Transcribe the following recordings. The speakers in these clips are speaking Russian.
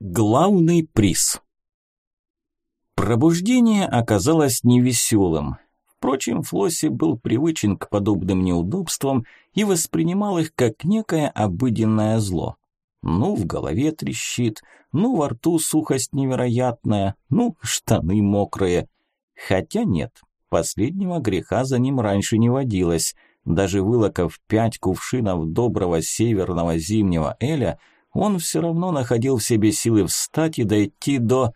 Главный приз. Пробуждение оказалось невеселым. Впрочем, Флосси был привычен к подобным неудобствам и воспринимал их как некое обыденное зло. Ну, в голове трещит, ну, во рту сухость невероятная, ну, штаны мокрые. Хотя нет, последнего греха за ним раньше не водилось. Даже вылокав пять кувшинов доброго северного зимнего эля, он все равно находил в себе силы встать и дойти до...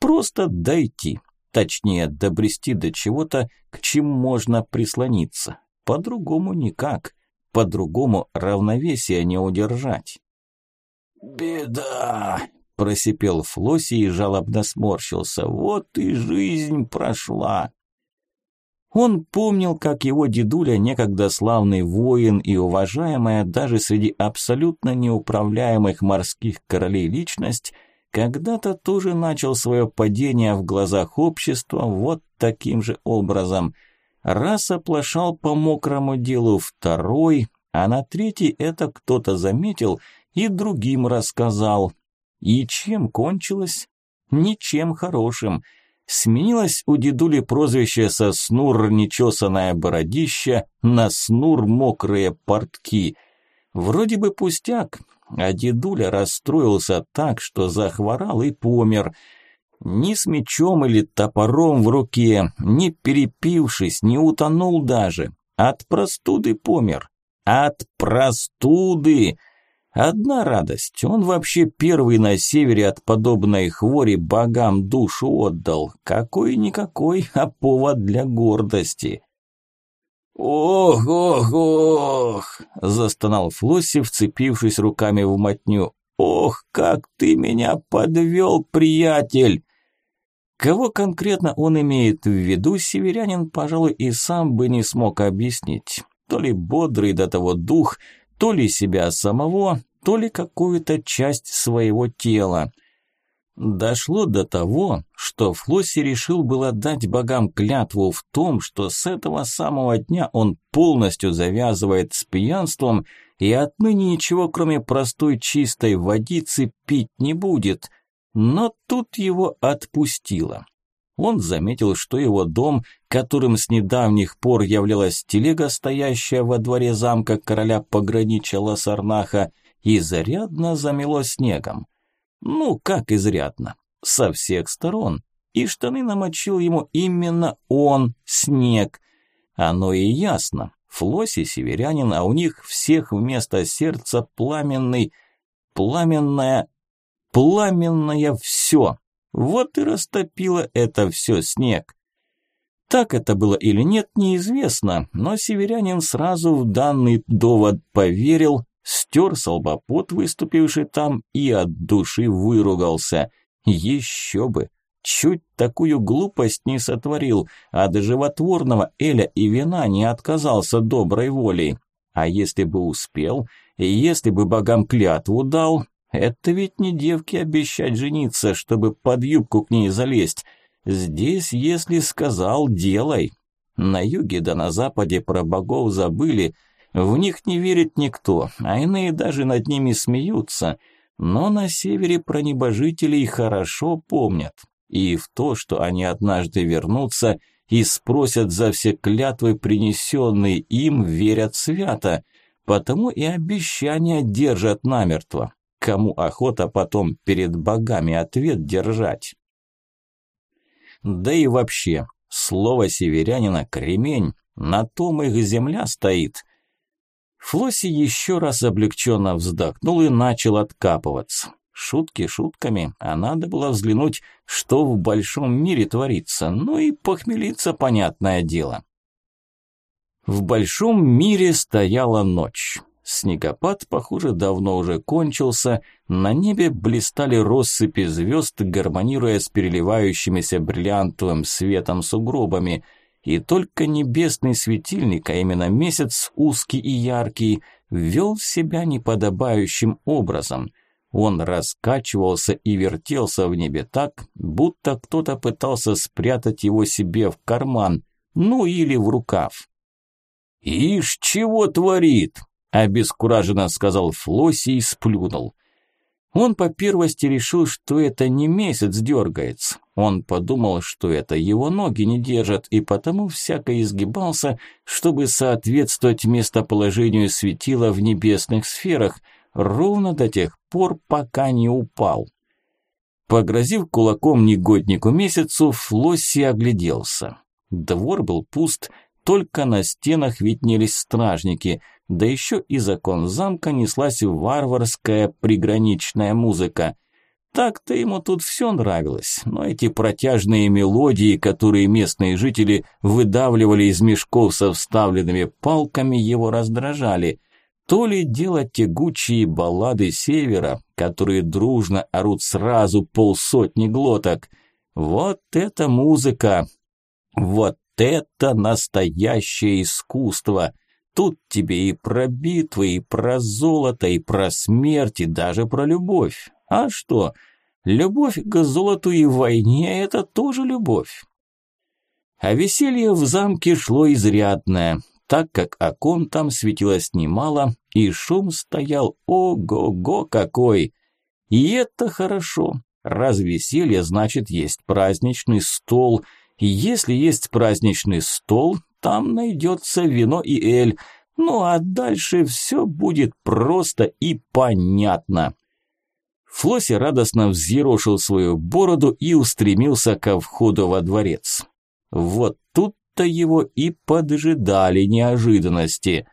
Просто дойти. Точнее, добрести до чего-то, к чему можно прислониться. По-другому никак. По-другому равновесие не удержать. «Беда!» – просипел Флосси и жалобно сморщился. «Вот и жизнь прошла!» Он помнил, как его дедуля, некогда славный воин и уважаемая даже среди абсолютно неуправляемых морских королей личность, когда-то тоже начал свое падение в глазах общества вот таким же образом. Раз оплошал по мокрому делу второй, а на третий это кто-то заметил и другим рассказал. И чем кончилось? Ничем хорошим – Сменилось у дедули прозвище со снур нечесанное бородище на снур мокрые портки. Вроде бы пустяк, а дедуля расстроился так, что захворал и помер. Ни с мечом или топором в руке, ни перепившись, не утонул даже. От простуды помер. От простуды! Одна радость, он вообще первый на севере от подобной хвори богам душу отдал. Какой-никакой, а повод для гордости. «Ох, ох, ох!» – застонал Флосси, вцепившись руками в мотню. «Ох, как ты меня подвел, приятель!» Кого конкретно он имеет в виду, северянин, пожалуй, и сам бы не смог объяснить. То ли бодрый до того дух – то ли себя самого, то ли какую-то часть своего тела. Дошло до того, что Флосси решил было дать богам клятву в том, что с этого самого дня он полностью завязывает с пьянством и отныне ничего, кроме простой чистой водицы, пить не будет. Но тут его отпустило. Он заметил, что его дом, которым с недавних пор являлась телега, стоящая во дворе замка короля пограничья Лассарнаха, изрядно замело снегом. Ну, как изрядно? Со всех сторон. И штаны намочил ему именно он, снег. Оно и ясно. Флоси северянин, а у них всех вместо сердца пламенный, пламенное, пламенное все. Вот и растопило это все снег. Так это было или нет, неизвестно, но северянин сразу в данный довод поверил, стер солбопот, выступивший там, и от души выругался. Еще бы! Чуть такую глупость не сотворил, а до животворного Эля и вина не отказался доброй волей. А если бы успел, если бы богам клятву дал, это ведь не девке обещать жениться, чтобы под юбку к ней залезть. Здесь, если сказал, делай. На юге да на западе про богов забыли, в них не верит никто, а иные даже над ними смеются. Но на севере про небожителей хорошо помнят. И в то, что они однажды вернутся и спросят за все клятвы, принесенные им, верят свято. Потому и обещания держат намертво кому охота потом перед богами ответ держать. Да и вообще, слово северянина «кремень», на том их земля стоит. Флосси еще раз облегченно вздохнул и начал откапываться. Шутки шутками, а надо было взглянуть, что в большом мире творится, ну и похмелиться, понятное дело. В большом мире стояла ночь. Снегопад, похоже, давно уже кончился, на небе блистали россыпи звезд, гармонируя с переливающимися бриллиантовым светом сугробами, и только небесный светильник, а именно месяц узкий и яркий, вел себя неподобающим образом. Он раскачивался и вертелся в небе так, будто кто-то пытался спрятать его себе в карман, ну или в рукав. «Ишь, чего творит!» Обескураженно сказал Флосси и сплюнул. Он по первости решил, что это не месяц дергается. Он подумал, что это его ноги не держат, и потому всяко изгибался, чтобы соответствовать местоположению светила в небесных сферах, ровно до тех пор, пока не упал. Погрозив кулаком негоднику месяцу, Флосси огляделся. Двор был пуст, только на стенах виднелись стражники, да еще из окон замка неслась варварская приграничная музыка. Так-то ему тут все нравилось, но эти протяжные мелодии, которые местные жители выдавливали из мешков со вставленными палками, его раздражали. То ли дело тягучие баллады севера, которые дружно орут сразу полсотни глоток. Вот это музыка! Вот это настоящее искусство! Тут тебе и про битвы, и про золото, и про смерть, и даже про любовь. А что? Любовь к золоту и войне – это тоже любовь. А веселье в замке шло изрядное, так как окон там светилось немало, и шум стоял ого-го какой. И это хорошо. Раз веселье, значит есть праздничный стол. И если есть праздничный стол, там найдется вино и эль. Ну а дальше все будет просто и понятно. Флосси радостно взъерошил свою бороду и устремился ко входу во дворец. Вот тут-то его и поджидали неожиданности.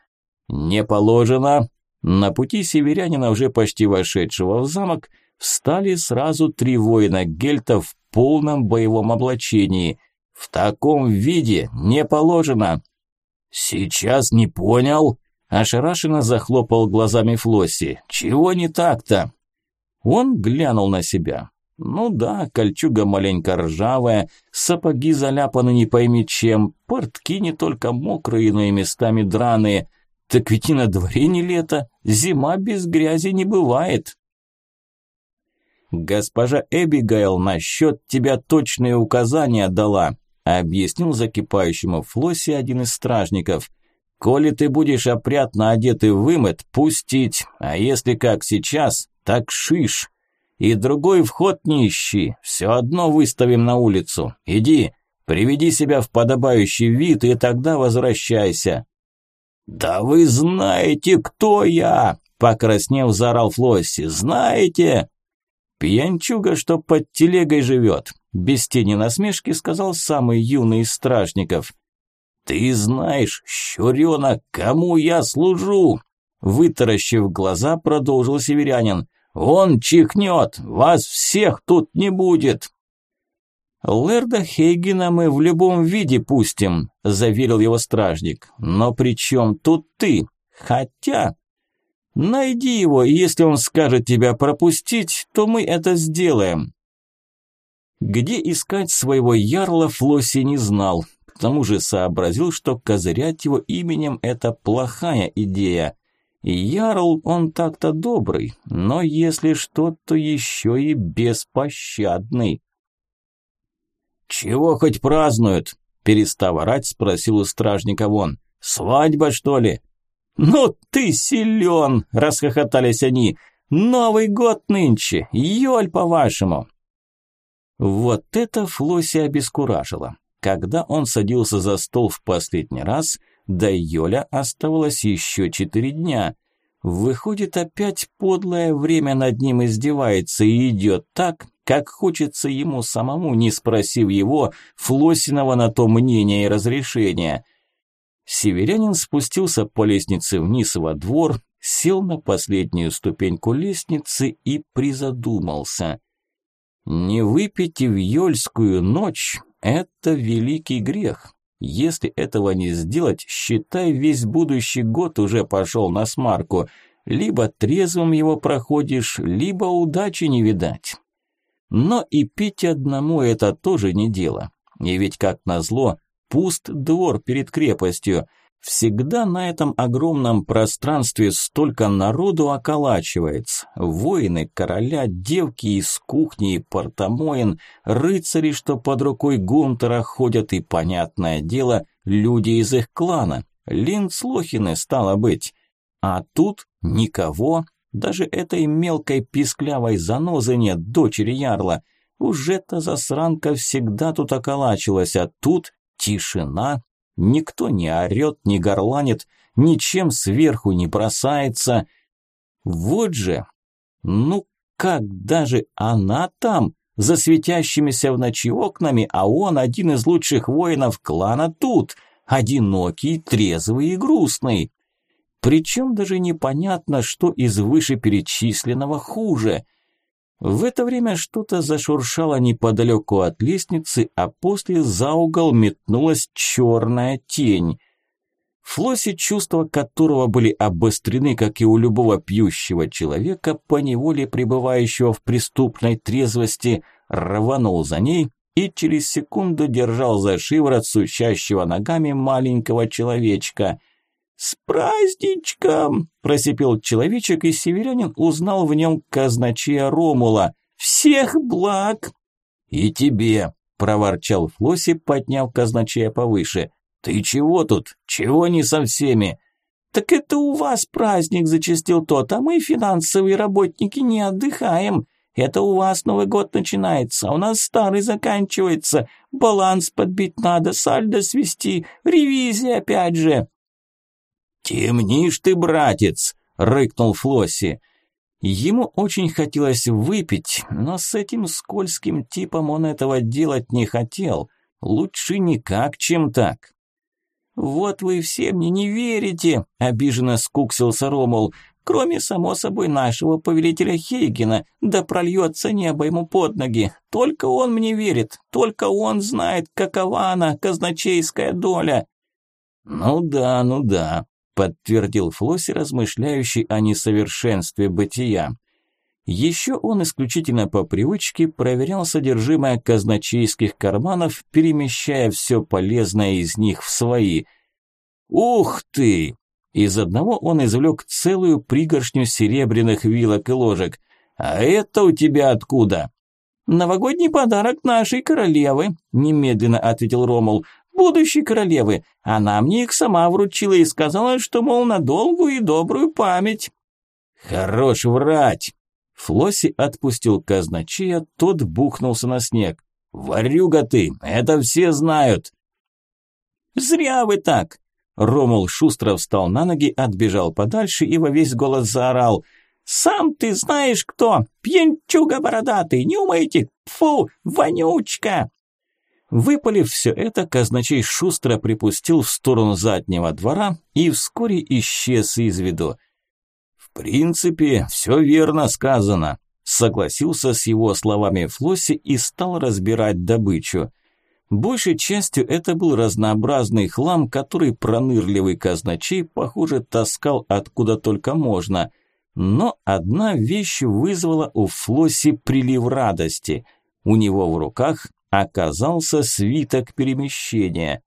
«Не положено!» На пути северянина, уже почти вошедшего в замок, встали сразу три воина гельта в полном боевом облачении. В таком виде не положено. Сейчас не понял. Ошарашенно захлопал глазами Флосси. Чего не так-то? Он глянул на себя. Ну да, кольчуга маленько ржавая, сапоги заляпаны не пойми чем, портки не только мокрые, но и местами драные. Так ведь и на дворе не лето, зима без грязи не бывает. Госпожа Эбигейл насчет тебя точные указания дала объяснил закипающему Флосси один из стражников. «Коли ты будешь опрятно одет и вымыт, пустить, а если как сейчас, так шиш. И другой вход не ищи, все одно выставим на улицу. Иди, приведи себя в подобающий вид и тогда возвращайся». «Да вы знаете, кто я!» – покраснев, заорал Флосси. «Знаете?» «Пьянчуга, что под телегой живет. Без тени насмешки сказал самый юный из стражников. «Ты знаешь, щуренок, кому я служу?» Вытаращив глаза, продолжил северянин. «Он чихнет, вас всех тут не будет!» «Лерда Хейгена мы в любом виде пустим», – заверил его стражник. «Но при чем тут ты? Хотя...» «Найди его, и если он скажет тебя пропустить, то мы это сделаем. Где искать своего ярла Флосси не знал. К тому же сообразил, что козырять его именем – это плохая идея. Ярл он так-то добрый, но если что, то еще и беспощадный. «Чего хоть празднуют?» – перестав орать, спросил у стражника вон. «Свадьба, что ли?» «Ну ты силен!» – расхохотались они. «Новый год нынче! Ёль, по-вашему!» Вот это Флосси обескуражило. Когда он садился за стол в последний раз, до Йоля оставалось еще четыре дня. Выходит, опять подлое время над ним издевается и идет так, как хочется ему самому, не спросив его, Флосиного на то мнения и разрешения. Северянин спустился по лестнице вниз во двор, сел на последнюю ступеньку лестницы и призадумался – не выпить в Йольскую ночь – это великий грех. Если этого не сделать, считай, весь будущий год уже пошел на смарку. Либо трезвым его проходишь, либо удачи не видать. Но и пить одному – это тоже не дело. И ведь, как назло, пуст двор перед крепостью – Всегда на этом огромном пространстве столько народу околачивается. Воины, короля, девки из кухни и портомоин, рыцари, что под рукой Гунтера ходят, и, понятное дело, люди из их клана. Линдслохины, стало быть. А тут никого, Даже этой мелкой писклявой занозы нет, дочери Ярла. Уже-то засранка всегда тут околачивалась, а тут тишина. Никто не орет, не горланит, ничем сверху не бросается. Вот же, ну как даже она там, за светящимися в ночи окнами, а он один из лучших воинов клана тут, одинокий, трезвый и грустный. Причем даже непонятно, что из вышеперечисленного хуже. В это время что-то зашуршало неподалеку от лестницы, а после за угол метнулась черная тень. Флосси, чувства которого были обострены, как и у любого пьющего человека, поневоле пребывающего в преступной трезвости, рванул за ней и через секунду держал за шиворот сущащего ногами маленького человечка. «С праздничком!» – просипел человечек, и северянин узнал в нем казначея Ромула. «Всех благ!» «И тебе!» – проворчал Флосси, подняв казначея повыше. «Ты чего тут? Чего не со всеми?» «Так это у вас праздник зачастил тот, а мы, финансовые работники, не отдыхаем. Это у вас Новый год начинается, а у нас старый заканчивается. Баланс подбить надо, сальдо свести, ревизия опять же». «Темнишь ты, братец!» – рыкнул Флосси. Ему очень хотелось выпить, но с этим скользким типом он этого делать не хотел. Лучше никак, чем так. «Вот вы все мне не верите», – обиженно скуксился Ромул. «Кроме, само собой, нашего повелителя Хейгена, да прольется небо ему под ноги. Только он мне верит, только он знает, какова она, казначейская доля». «Ну да, ну да», подтвердил Флосси, размышляющий о несовершенстве бытия. Еще он исключительно по привычке проверял содержимое казначейских карманов, перемещая все полезное из них в свои. «Ух ты!» Из одного он извлек целую пригоршню серебряных вилок и ложек. «А это у тебя откуда?» «Новогодний подарок нашей королевы», – немедленно ответил Ромул будущей королевы. Она мне их сама вручила и сказала, что, мол, на долгую и добрую память». «Хорош врать!» Флосси отпустил казначея, тот бухнулся на снег. «Варюга ты, это все знают!» «Зря вы так!» Ромул шустро встал на ноги, отбежал подальше и во весь голос заорал. «Сам ты знаешь кто! Пьянчуга бородатый! Не умоете! Фу, вонючка!» Выпалив все это, казначей шустро припустил в сторону заднего двора и вскоре исчез из виду. «В принципе, все верно сказано», – согласился с его словами Флосси и стал разбирать добычу. Большей частью это был разнообразный хлам, который пронырливый казначей, похоже, таскал откуда только можно. Но одна вещь вызвала у Флосси прилив радости. У него в руках оказался свиток перемещения.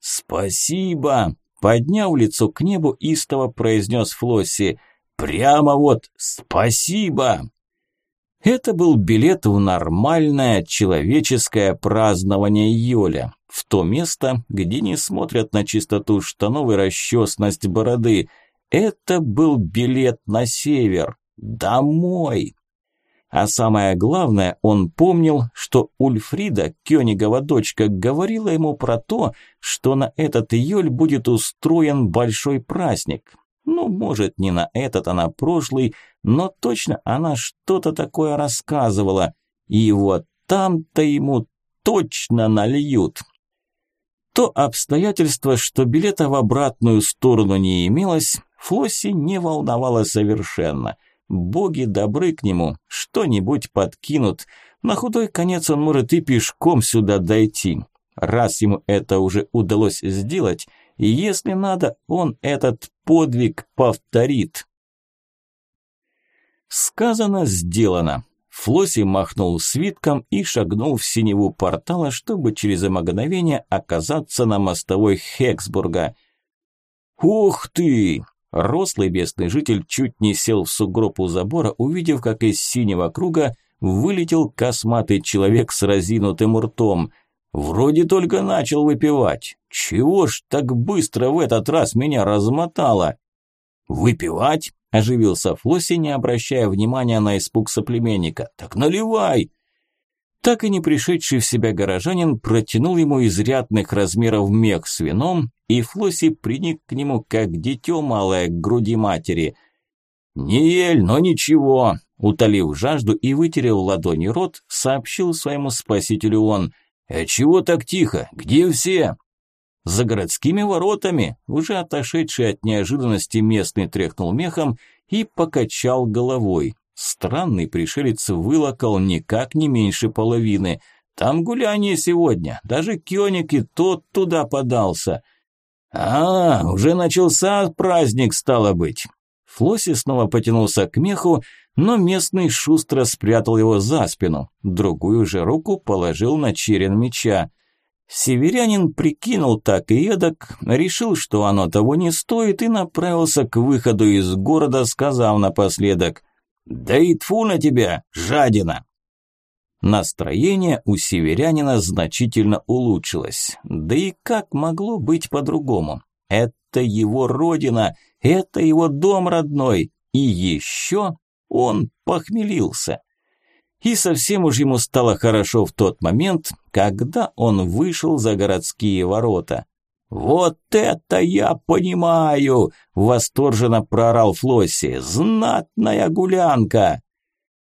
«Спасибо!» – подняв лицо к небу, истово произнес Флосси. «Прямо вот спасибо!» Это был билет в нормальное человеческое празднование Йоля, в то место, где не смотрят на чистоту штанов и расчесность бороды. Это был билет на север, домой. А самое главное, он помнил, что Ульфрида, Кёнигова дочка, говорила ему про то, что на этот июль будет устроен большой праздник. Ну, может, не на этот, а на прошлый, но точно она что-то такое рассказывала. И вот там-то ему точно нальют. То обстоятельство, что билета в обратную сторону не имелось, Флосси не волновало совершенно – Боги добры к нему, что-нибудь подкинут. На худой конец он может и пешком сюда дойти. Раз ему это уже удалось сделать, если надо, он этот подвиг повторит. Сказано, сделано. Флосси махнул свитком и шагнул в синеву портала, чтобы через мгновение оказаться на мостовой Хексбурга. «Ух ты!» Рослый местный житель чуть не сел в сугроб у забора, увидев, как из синего круга вылетел косматый человек с разинутым ртом. Вроде только начал выпивать. Чего ж так быстро в этот раз меня размотало? «Выпивать?» – оживился Флосси, не обращая внимания на испуг соплеменника. «Так наливай!» Так и не пришедший в себя горожанин протянул ему изрядных размеров мех с вином, и Флосси приник к нему, как дитё малое к груди матери. «Не ель, но ничего!» Утолив жажду и вытерев ладони рот, сообщил своему спасителю он. «А чего так тихо? Где все?» За городскими воротами, уже отошедший от неожиданности местный тряхнул мехом и покачал головой. Странный пришелец вылокал никак не меньше половины. Там гуляние сегодня, даже Кёник и тот туда подался. А, уже начался праздник, стало быть. Флосси снова потянулся к меху, но местный шустро спрятал его за спину. Другую же руку положил на черен меча. Северянин прикинул так и эдак, решил, что оно того не стоит, и направился к выходу из города, сказав напоследок «Да и тфу на тебя, жадина!» Настроение у северянина значительно улучшилось. Да и как могло быть по-другому? Это его родина, это его дом родной, и еще он похмелился. И совсем уж ему стало хорошо в тот момент, когда он вышел за городские ворота. «Вот это я понимаю!» – восторженно проорал Флосси. «Знатная гулянка!»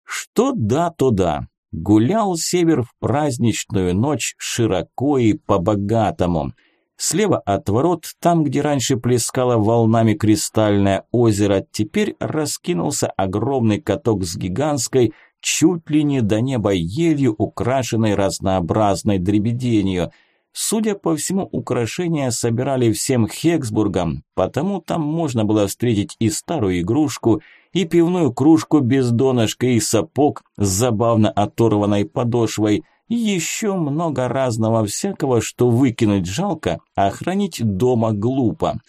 Что да, то да. Гулял север в праздничную ночь широко и по-богатому. Слева от ворот, там, где раньше плескало волнами кристальное озеро, теперь раскинулся огромный каток с гигантской, чуть ли не до неба елью, украшенной разнообразной дребеденью. Судя по всему, украшения собирали всем Хексбургом, потому там можно было встретить и старую игрушку, и пивную кружку без донышка, и сапог с забавно оторванной подошвой, и еще много разного всякого, что выкинуть жалко, а хранить дома глупо –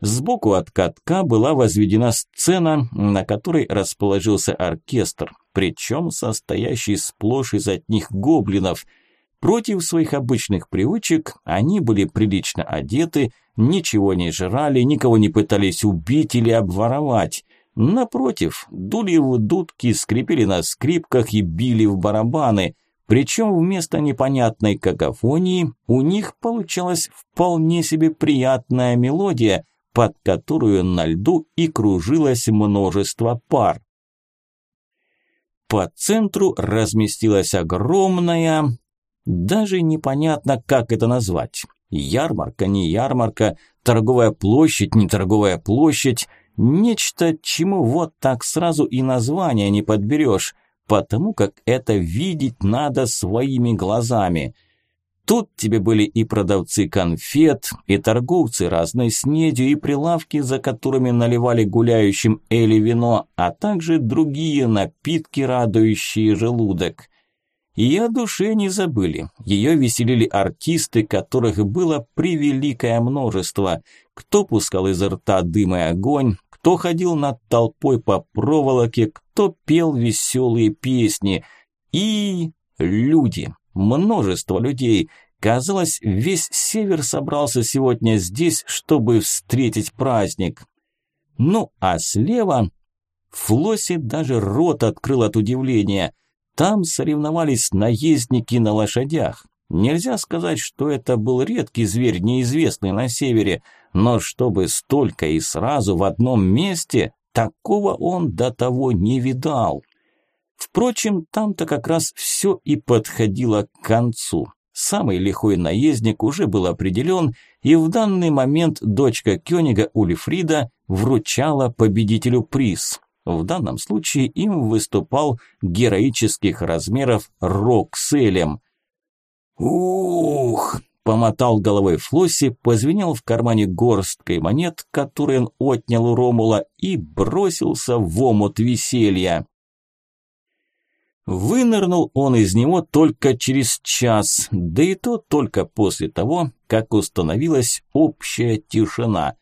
Сбоку от катка была возведена сцена, на которой расположился оркестр, причем состоящий сплошь из одних гоблинов. Против своих обычных привычек они были прилично одеты, ничего не жрали, никого не пытались убить или обворовать. Напротив, дули в дудки, скрипели на скрипках и били в барабаны. Причем вместо непонятной какофонии у них получалась вполне себе приятная мелодия – под которую на льду и кружилось множество пар. По центру разместилась огромная, даже непонятно, как это назвать. Ярмарка, не ярмарка, торговая площадь, не торговая площадь, нечто, чему вот так сразу и название не подберешь, потому как это видеть надо своими глазами – Тут тебе были и продавцы конфет, и торговцы разной снедью, и прилавки, за которыми наливали гуляющим эли вино, а также другие напитки, радующие желудок. И о душе не забыли. Ее веселили артисты, которых было превеликое множество. Кто пускал из рта дым и огонь, кто ходил над толпой по проволоке, кто пел веселые песни. И люди множество людей. Казалось, весь север собрался сегодня здесь, чтобы встретить праздник. Ну, а слева... Флосси даже рот открыл от удивления. Там соревновались наездники на лошадях. Нельзя сказать, что это был редкий зверь, неизвестный на севере, но чтобы столько и сразу в одном месте, такого он до того не видал. Впрочем, там-то как раз все и подходило к концу. Самый лихой наездник уже был определен, и в данный момент дочка Кёнига Ульфрида вручала победителю приз. В данном случае им выступал героических размеров Рок Селем. «Ух!» – помотал головой Флосси, позвенел в кармане горсткой монет, которые он отнял у Ромула, и бросился в омут веселья. Вынырнул он из него только через час, да и то только после того, как установилась общая тишина.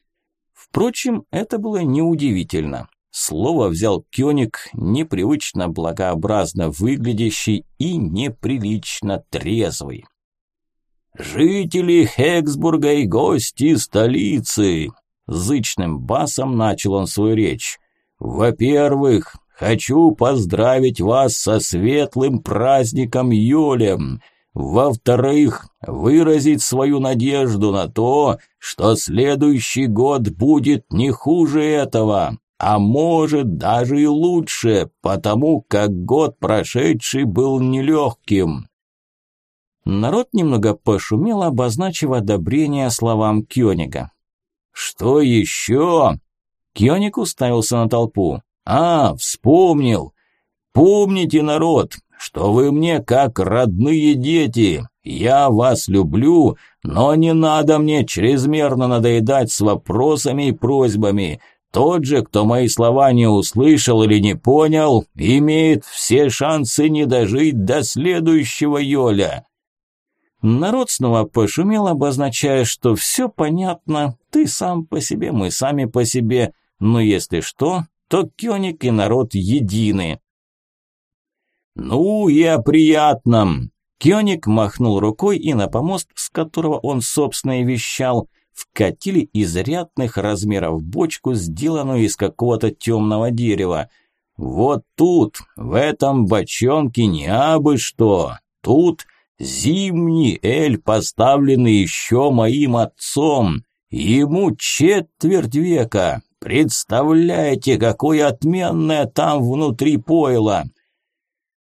Впрочем, это было неудивительно. Слово взял Кёник, непривычно благообразно выглядящий и неприлично трезвый. «Жители Хексбурга и гости столицы!» Зычным басом начал он свою речь. Во-первых, хочу поздравить вас со светлым праздником Юлем. Во-вторых, выразить свою надежду на то, что следующий год будет не хуже этого, а может даже и лучше, потому как год прошедший был нелегким. Народ немного пошумел, обозначив одобрение словам Кёнига. «Что еще?» Кёник уставился на толпу. «А, вспомнил! Помните, народ, что вы мне как родные дети. Я вас люблю, но не надо мне чрезмерно надоедать с вопросами и просьбами. Тот же, кто мои слова не услышал или не понял, имеет все шансы не дожить до следующего Йоля. Народ снова пошумел, обозначая, что все понятно, ты сам по себе, мы сами по себе, но если что, то Кёник и народ едины. «Ну и о приятном!» Кёник махнул рукой, и на помост, с которого он, собственно, и вещал, вкатили изрядных размеров бочку, сделанную из какого-то темного дерева. «Вот тут, в этом бочонке не абы что, тут Зимний эль, поставленный еще моим отцом. Ему четверть века. Представляете, какое отменное там внутри пойло.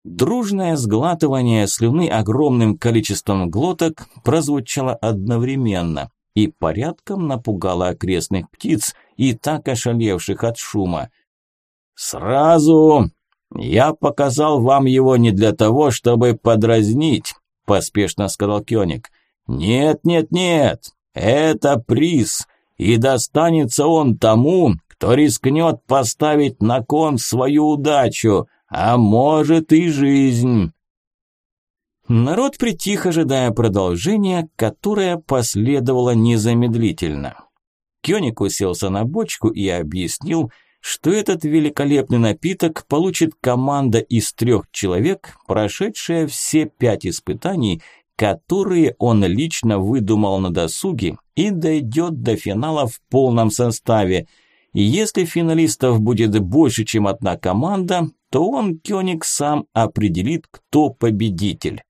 Дружное сглатывание слюны огромным количеством глоток прозвучало одновременно и порядком напугало окрестных птиц и так ошалевших от шума. «Сразу я показал вам его не для того, чтобы подразнить поспешно сказал Кёник. Нет, нет, нет. Это приз, и достанется он тому, кто рискнет поставить на кон свою удачу, а может и жизнь. Народ притих, ожидая продолжения, которое последовало незамедлительно. Кёник уселся на бочку и объяснил, что этот великолепный напиток получит команда из трех человек, прошедшая все пять испытаний, которые он лично выдумал на досуге и дойдет до финала в полном составе. И если финалистов будет больше, чем одна команда, то он, Кёник, сам определит, кто победитель.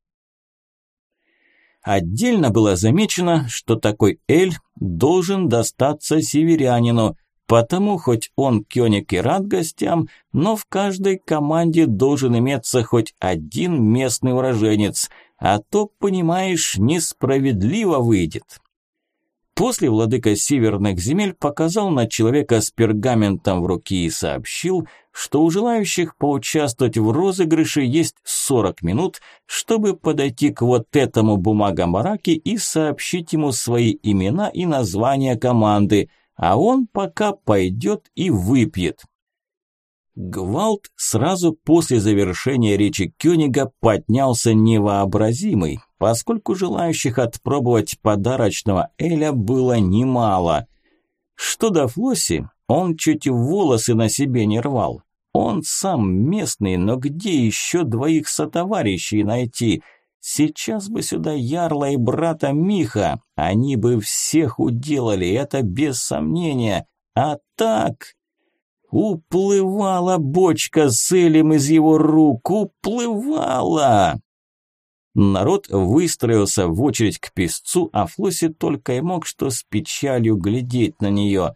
Отдельно было замечено, что такой Эль должен достаться северянину – Потому хоть он Кёник и рад гостям, но в каждой команде должен иметься хоть один местный уроженец, а то, понимаешь, несправедливо выйдет. После владыка северных земель показал на человека с пергаментом в руке и сообщил, что у желающих поучаствовать в розыгрыше есть 40 минут, чтобы подойти к вот этому бумагомараке и сообщить ему свои имена и названия команды – а он пока пойдет и выпьет. Гвалт сразу после завершения речи Кёнига поднялся невообразимый, поскольку желающих отпробовать подарочного Эля было немало. Что до Флосси, он чуть волосы на себе не рвал. Он сам местный, но где еще двоих сотоварищей найти – Сейчас бы сюда Ярла и брата Миха, они бы всех уделали, это без сомнения. А так... Уплывала бочка с элем из его рук, уплывала! Народ выстроился в очередь к песцу, а Флосси только и мог что с печалью глядеть на нее.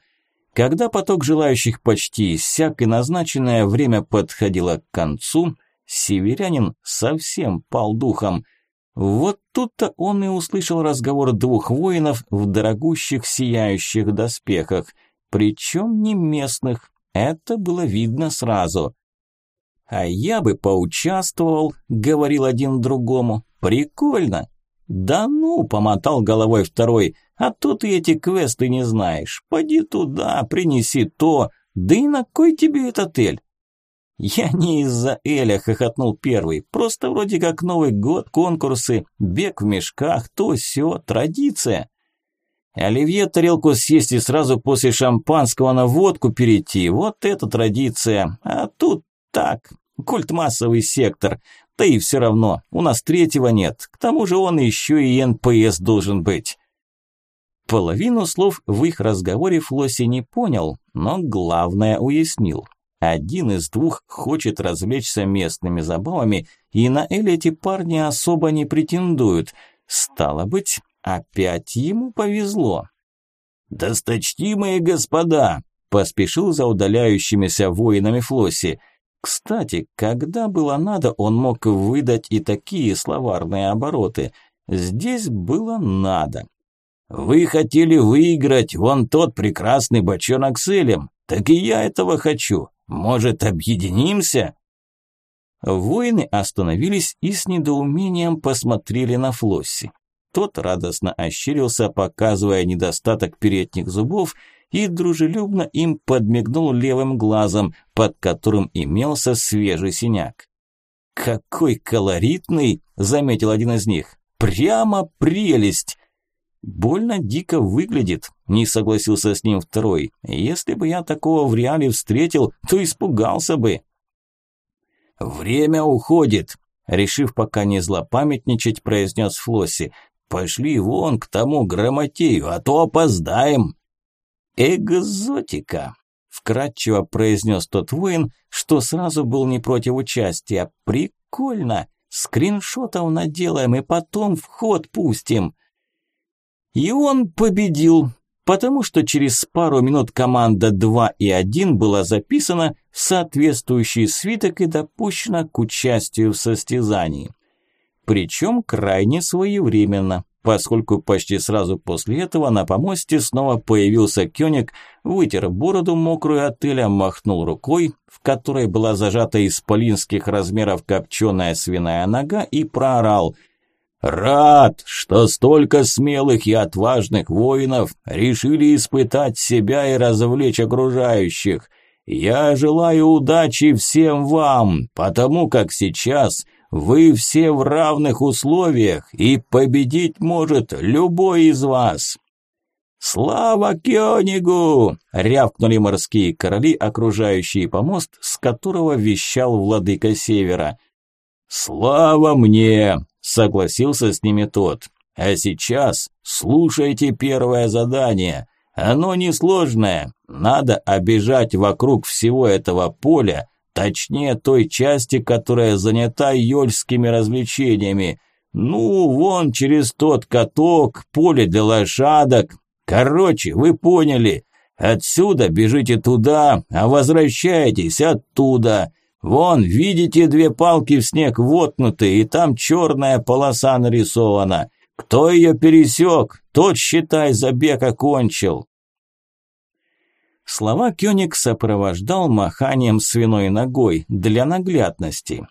Когда поток желающих почти иссяк и назначенное время подходило к концу, северянин совсем пал духом – вот тут-то он и услышал разговор двух воинов в дорогущих сияющих доспехах, причем не местных, это было видно сразу. «А я бы поучаствовал», — говорил один другому, — «прикольно». «Да ну», — помотал головой второй, — «а то ты эти квесты не знаешь. Поди туда, принеси то, да и на кой тебе этот эль? «Я не из-за Эля», – хохотнул первый. «Просто вроде как Новый год, конкурсы, бег в мешках, то все традиция». Оливье тарелку съесть и сразу после шампанского на водку перейти – вот это традиция. А тут так, культмассовый сектор. Да и все равно, у нас третьего нет. К тому же он еще и НПС должен быть. Половину слов в их разговоре Флосси не понял, но главное уяснил. Один из двух хочет развлечься местными забавами, и на Эль эти парни особо не претендуют. Стало быть, опять ему повезло. «Досточтимые господа!» – поспешил за удаляющимися воинами Флосси. Кстати, когда было надо, он мог выдать и такие словарные обороты. Здесь было надо. «Вы хотели выиграть вон тот прекрасный бочонок с Элем, так и я этого хочу. Может, объединимся?» Воины остановились и с недоумением посмотрели на Флосси. Тот радостно ощерился, показывая недостаток передних зубов, и дружелюбно им подмигнул левым глазом, под которым имелся свежий синяк. «Какой колоритный!» – заметил один из них. «Прямо прелесть!» «Больно дико выглядит», – не согласился с ним второй. «Если бы я такого в реале встретил, то испугался бы». «Время уходит», – решив пока не злопамятничать, произнес Флосси. Пошли вон к тому грамотею, а то опоздаем. Экзотика, вкратчиво произнес тот воин, что сразу был не против участия. Прикольно. Скриншотов наделаем и потом в ход пустим. И он победил, потому что через пару минут команда 2 и 1 была записана в соответствующий свиток и допущена к участию в состязании причем крайне своевременно, поскольку почти сразу после этого на помосте снова появился Кёник, вытер бороду мокрую от Эля, махнул рукой, в которой была зажата исполинских размеров копченая свиная нога и проорал «Рад, что столько смелых и отважных воинов решили испытать себя и развлечь окружающих. Я желаю удачи всем вам, потому как сейчас – вы все в равных условиях, и победить может любой из вас. «Слава Кёнигу!» – рявкнули морские короли, окружающие помост, с которого вещал владыка Севера. «Слава мне!» – согласился с ними тот. «А сейчас слушайте первое задание. Оно несложное. Надо обижать вокруг всего этого поля, Точнее, той части, которая занята ёльскими развлечениями. Ну, вон через тот каток, поле для лошадок. Короче, вы поняли. Отсюда бежите туда, а возвращайтесь оттуда. Вон, видите, две палки в снег воткнуты, и там черная полоса нарисована. Кто ее пересек, тот, считай, забег окончил. Слова Кёник сопровождал маханием свиной ногой для наглядности.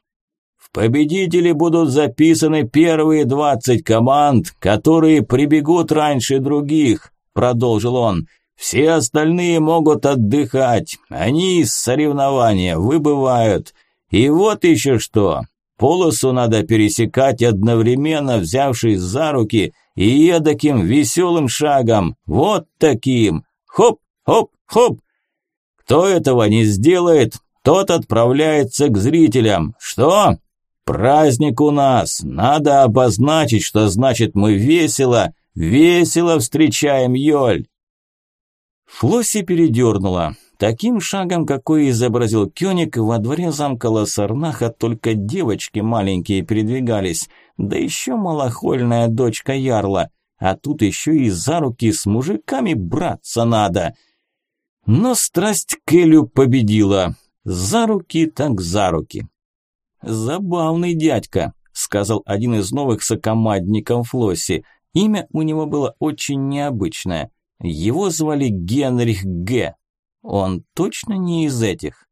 В победители будут записаны первые двадцать команд, которые прибегут раньше других, продолжил он. Все остальные могут отдыхать, они из соревнования выбывают. И вот еще что. Полосу надо пересекать одновременно, взявшись за руки и эдаким веселым шагом, вот таким. Хоп, хоп, Хоп! Кто этого не сделает, тот отправляется к зрителям. Что? Праздник у нас. Надо обозначить, что значит мы весело, весело встречаем Йоль. Флосси передернула. Таким шагом, какой изобразил Кёник, во дворе замка Лассарнаха только девочки маленькие передвигались, да еще малохольная дочка Ярла, а тут еще и за руки с мужиками браться надо – но страсть к Элю победила. За руки так за руки. «Забавный дядька», – сказал один из новых сокомандников Флосси. Имя у него было очень необычное. Его звали Генрих Г. Он точно не из этих.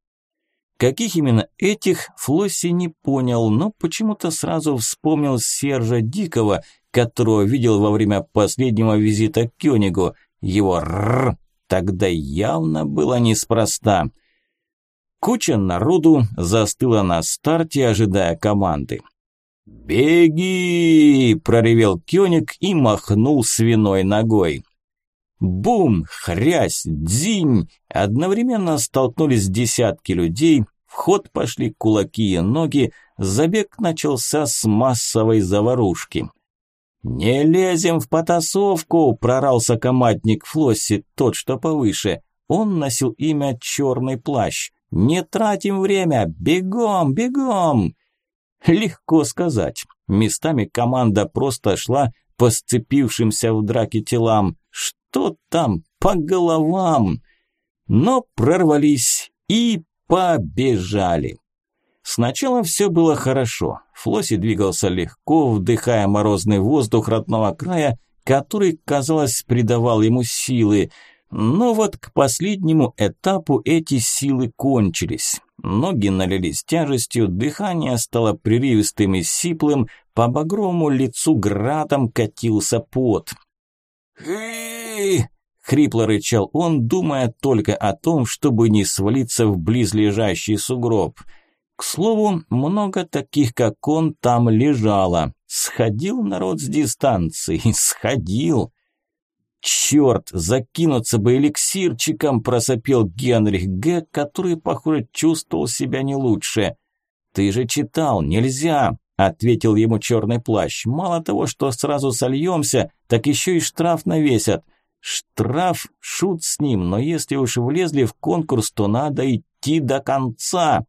Каких именно этих, Флосси не понял, но почему-то сразу вспомнил Сержа Дикого, которого видел во время последнего визита к Кёнигу. Его «рррр» Тогда явно было неспроста. Куча народу застыла на старте, ожидая команды. «Беги!» – проревел Кёник и махнул свиной ногой. Бум, хрясь, дзинь! Одновременно столкнулись десятки людей, в ход пошли кулаки и ноги, забег начался с массовой заварушки. «Не лезем в потасовку!» – прорался командник Флосси, тот, что повыше. Он носил имя «Черный плащ». Не тратим время! Бегом, бегом!» Легко сказать. Местами команда просто шла по сцепившимся в драке телам. Что там? По головам! Но прорвались и побежали. Сначала все было хорошо. Флосси двигался легко, вдыхая морозный воздух родного края, который, казалось, придавал ему силы. Но вот к последнему этапу эти силы кончились. Ноги налились тяжестью, дыхание стало прерывистым и сиплым, по багровому лицу градом катился пот. Хрипло рычал он, думая только о том, чтобы не свалиться в близлежащий сугроб. К слову, много таких, как он, там лежало. Сходил народ с дистанции, сходил. «Черт, закинуться бы эликсирчиком!» – просопел Генрих Г., который, похоже, чувствовал себя не лучше. «Ты же читал, нельзя!» – ответил ему черный плащ. «Мало того, что сразу сольемся, так еще и штраф навесят. Штраф, шут с ним, но если уж влезли в конкурс, то надо идти до конца.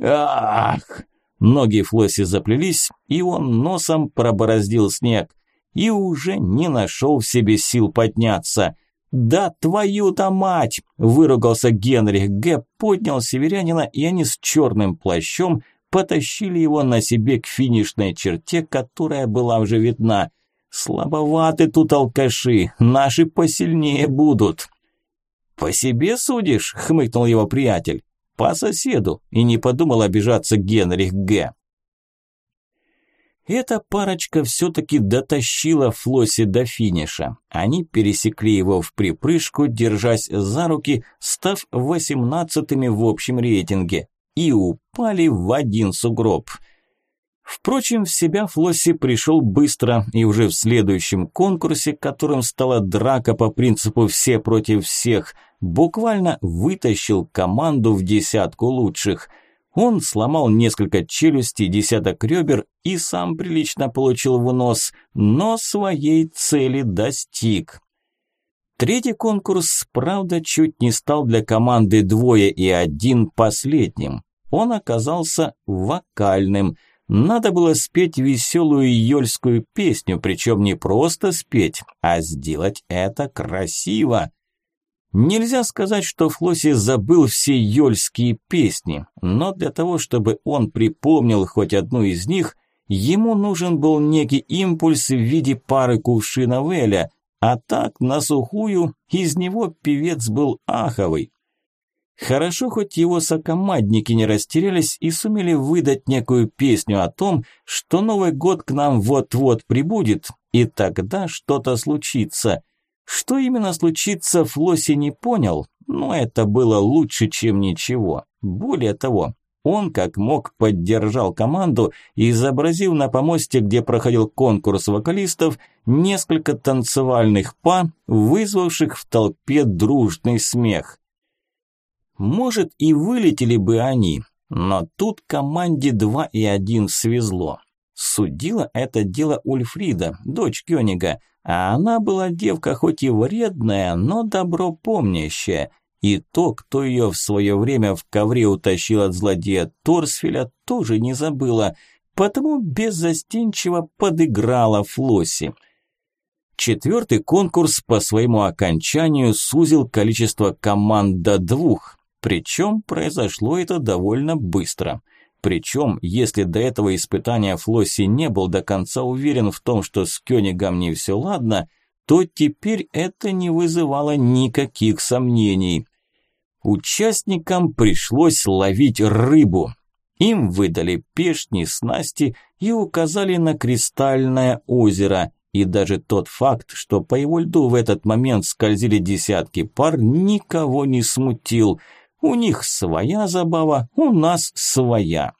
Ах! Ноги Флосси заплелись, и он носом пробороздил снег. И уже не нашел в себе сил подняться. «Да твою-то мать!» – выругался Генрих Г., поднял северянина, и они с черным плащом потащили его на себе к финишной черте, которая была уже видна. Слабоваты тут алкаши, наши посильнее будут. По себе судишь, хмыкнул его приятель. По соседу, и не подумал обижаться Генрих Г. Эта парочка все-таки дотащила Флосси до финиша. Они пересекли его в припрыжку, держась за руки, став восемнадцатыми в общем рейтинге, и упали в один сугроб – Впрочем, в себя Флосси пришел быстро и уже в следующем конкурсе, которым стала драка по принципу «все против всех», буквально вытащил команду в десятку лучших. Он сломал несколько челюстей, десяток ребер и сам прилично получил в нос, но своей цели достиг. Третий конкурс, правда, чуть не стал для команды двое и один последним. Он оказался вокальным – надо было спеть веселую йольскую песню, причем не просто спеть, а сделать это красиво. Нельзя сказать, что Флосси забыл все йольские песни, но для того, чтобы он припомнил хоть одну из них, ему нужен был некий импульс в виде пары кувшинов Эля, а так, на сухую, из него певец был аховый. Хорошо, хоть его сокомандники не растерялись и сумели выдать некую песню о том, что Новый год к нам вот-вот прибудет, и тогда что-то случится. Что именно случится, Флосси не понял, но это было лучше, чем ничего. Более того, он как мог поддержал команду, изобразив на помосте, где проходил конкурс вокалистов, несколько танцевальных па, вызвавших в толпе дружный смех. Может, и вылетели бы они, но тут команде 2 и 1 свезло. Судила это дело Ульфрида, дочь Кёнига, а она была девка хоть и вредная, но добро помнящая. И то, кто ее в свое время в ковре утащил от злодея Торсфеля, тоже не забыла, потому беззастенчиво подыграла Флосси. Четвертый конкурс по своему окончанию сузил количество команд до двух, причем произошло это довольно быстро. Причем, если до этого испытания Флосси не был до конца уверен в том, что с Кёнигом не все ладно, то теперь это не вызывало никаких сомнений. Участникам пришлось ловить рыбу. Им выдали пешни, снасти и указали на кристальное озеро. И даже тот факт, что по его льду в этот момент скользили десятки пар, никого не смутил – у них своя забава, у нас своя.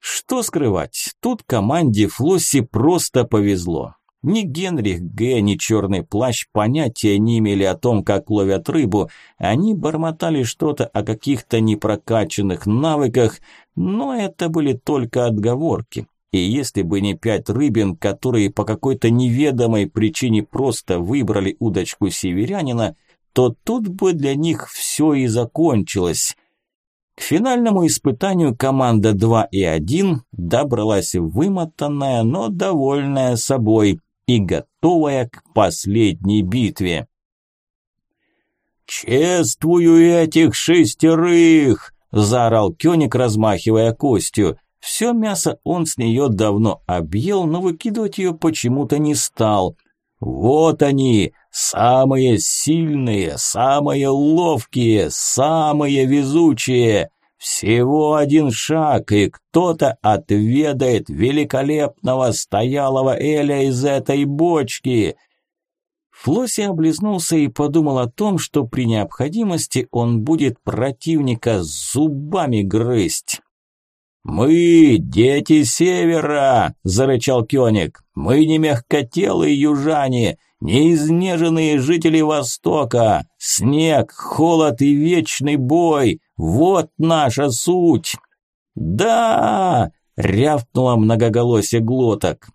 Что скрывать, тут команде Флосси просто повезло. Ни Генрих Г., ни Черный Плащ понятия не имели о том, как ловят рыбу. Они бормотали что-то о каких-то непрокачанных навыках, но это были только отговорки. И если бы не пять рыбин, которые по какой-то неведомой причине просто выбрали удочку северянина – то тут бы для них все и закончилось. К финальному испытанию команда 2 и 1 добралась вымотанная, но довольная собой и готовая к последней битве. «Чествую этих шестерых!» – заорал Кёник, размахивая костью. Все мясо он с нее давно объел, но выкидывать ее почему-то не стал. «Вот они, самые сильные, самые ловкие, самые везучие!» Всего один шаг, и кто-то отведает великолепного стоялого Эля из этой бочки. Флосси облизнулся и подумал о том, что при необходимости он будет противника зубами грызть. «Мы – дети Севера!» – зарычал Кёник. «Мы не мягкотелые южане, не изнеженные жители Востока. Снег, холод и вечный бой – вот наша суть!» «Да!» – рявкнула многоголосие глоток.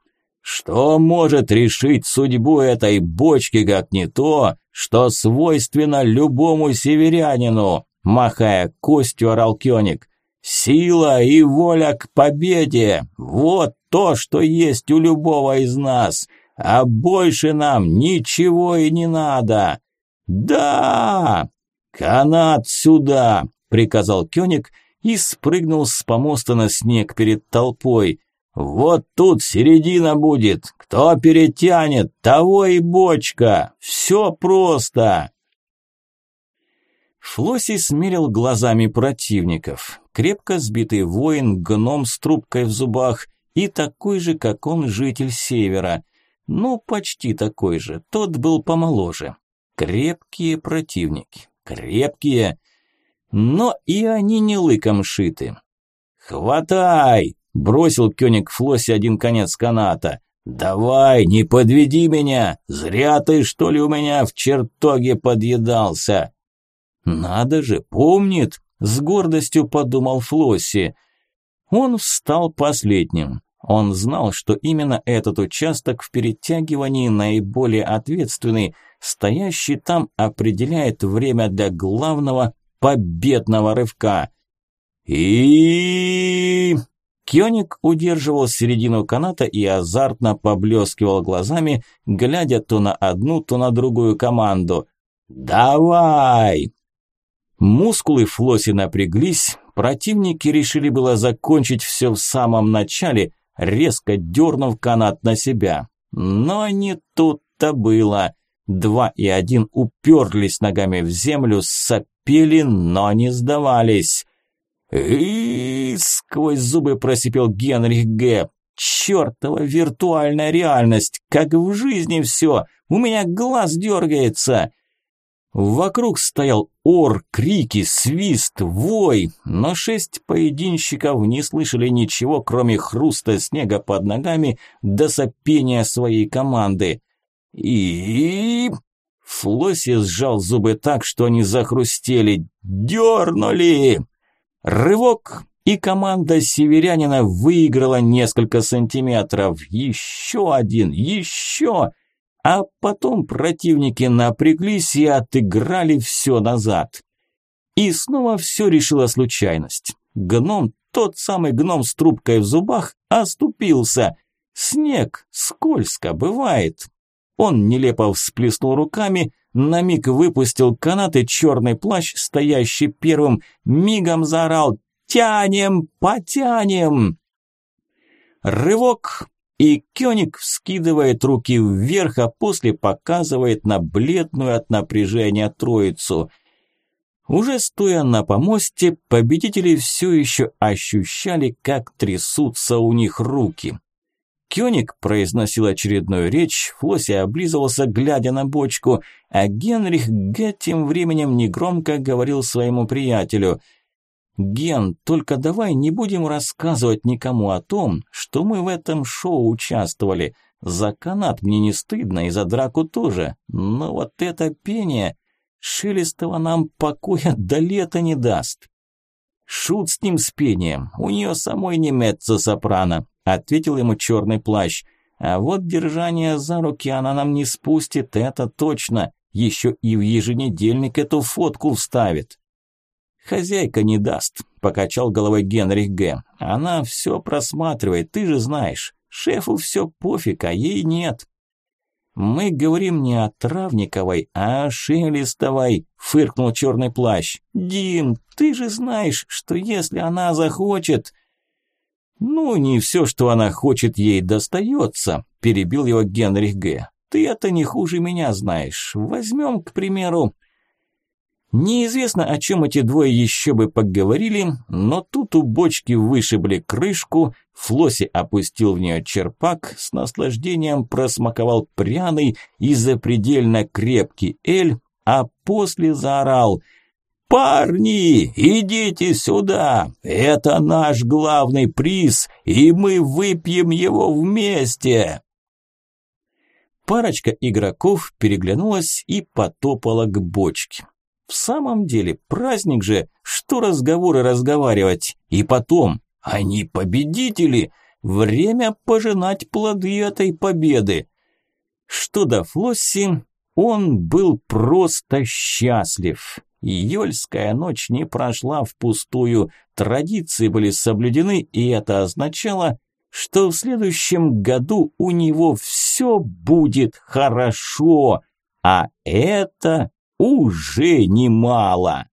Что может решить судьбу этой бочки, как не то, что свойственно любому северянину? Махая костью, орал Кёник. Сила и воля к победе – вот то, что есть у любого из нас, а больше нам ничего и не надо. Да! Канат сюда! – приказал Кёник и спрыгнул с помоста на снег перед толпой. Вот тут середина будет. Кто перетянет, того и бочка. Все просто. Флосси смерил глазами противников. Крепко сбитый воин, гном с трубкой в зубах и такой же, как он, житель севера. Ну, почти такой же, тот был помоложе. Крепкие противники, крепкие, но и они не лыком шиты. «Хватай!» Бросил Кёник Флосси один конец каната. «Давай, не подведи меня! Зря ты, что ли, у меня в чертоге подъедался!» «Надо же, помнит!» – с гордостью подумал Флосси. Он встал последним. Он знал, что именно этот участок в перетягивании наиболее ответственный, стоящий там определяет время для главного победного рывка. И Кёник удерживал середину каната и азартно поблескивал глазами, глядя то на одну, то на другую команду. «Давай!» Мускулы Флосси напряглись, противники решили было закончить все в самом начале, резко дернув канат на себя. Но не тут-то было. Два и один уперлись ногами в землю, сопели, но не сдавались и сквозь зубы просипел Генрих Г. «Чертова виртуальная реальность! Как в жизни все! У меня глаз дергается!» Вокруг стоял ор, крики, свист, вой, но шесть поединщиков не слышали ничего, кроме хруста снега под ногами до сопения своей команды. И... Флосси сжал зубы так, что они захрустели. «Дернули!» Рывок, и команда северянина выиграла несколько сантиметров. Еще один, еще! А потом противники напряглись и отыграли все назад. И снова все решила случайность. Гном, тот самый гном с трубкой в зубах, оступился. Снег, скользко, бывает. Он нелепо всплеснул руками, на миг выпустил канат и черный плащ, стоящий первым, мигом заорал «Тянем, потянем!» Рывок, и Кёник вскидывает руки вверх, а после показывает на бледную от напряжения троицу. Уже стоя на помосте, победители все еще ощущали, как трясутся у них руки. Кёник произносил очередную речь, Флосси облизывался, глядя на бочку, а Генрих Г. тем временем негромко говорил своему приятелю «Ген, только давай не будем рассказывать никому о том, что мы в этом шоу участвовали. За канат мне не стыдно и за драку тоже, но вот это пение Шелестова нам покоя до лета не даст». «Шут с ним с пением, у нее самой не меццо-сопрано», ответил ему черный плащ. А вот держание за руки она нам не спустит, это точно. Еще и в еженедельник эту фотку вставит. Хозяйка не даст, покачал головой Генрих Г. Она все просматривает, ты же знаешь. Шефу все пофиг, а ей нет. Мы говорим не о Травниковой, а о Шелестовой, фыркнул черный плащ. Дим, ты же знаешь, что если она захочет... Ну, не все, что она хочет, ей достается, перебил его Генрих Г. Ты это не хуже меня знаешь. Возьмем, к примеру, Неизвестно, о чем эти двое еще бы поговорили, но тут у бочки вышибли крышку, Флосси опустил в нее черпак, с наслаждением просмаковал пряный и запредельно крепкий эль, а после заорал «Парни, идите сюда! Это наш главный приз, и мы выпьем его вместе!» Парочка игроков переглянулась и потопала к бочке. В самом деле, праздник же, что разговоры разговаривать. И потом, они победители. Время пожинать плоды этой победы. Что до Флосси, он был просто счастлив. Июльская ночь не прошла впустую, традиции были соблюдены, и это означало, что в следующем году у него все будет хорошо, а это уже немало.